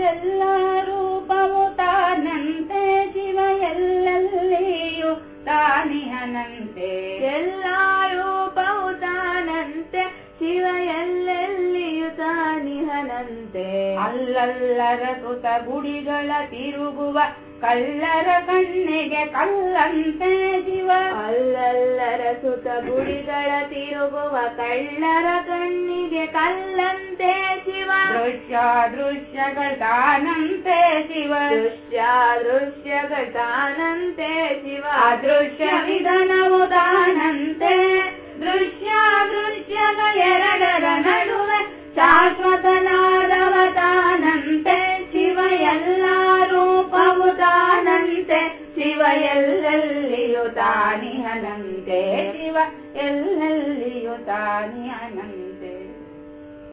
ಎಲ್ಲ ರೂಪವು ತಾನಂತೆ ಶಿವ ತಾನಿ ತಾನಿಹನಂತೆ ಎಲ್ಲ ರೂಪವು ತಾನಂತೆ ಶಿವ ಎಲ್ಲೆಲ್ಲಿಯೂ ತಾನಿಹನಂತೆ ಅಲ್ಲಲ್ಲರ ಸುತ ಗುಡಿಗಳ ತಿರುಗುವ ಕಲ್ಲರ ಕಣ್ಣಿಗೆ ಕಲ್ಲಂತೆ ಜೀವ ಅಲ್ಲಲ್ಲರ ಸುತ ಗುಡಿಗಳ ತಿರುಗುವ ಕಳ್ಳರ ಕಣ್ಣಿಗೆ ಕಲ್ಲಂತೆ ಶಿವ. ದೃಶ್ಯ ದೃಶ್ಯ ಗತಾನಂತೆ ಶಿವ ದೃಶ್ಯ ದೃಶ್ಯಗಳ ಎರಡರ ನಡುವೆ ಶಾಶ್ವತನಾದವತಾನಂತೆ ಶಿವ ಎಲ್ಲ ರೂಪವು ತಾನಂತೆ ಶಿವ ಎಲ್ಲೆಲ್ಲಿಯೂ ತಾನಿಹನಂತೆ ಶಿವ ಎಲ್ಲೆಲ್ಲಿಯೂ ತಾನಿಹನಂತೆ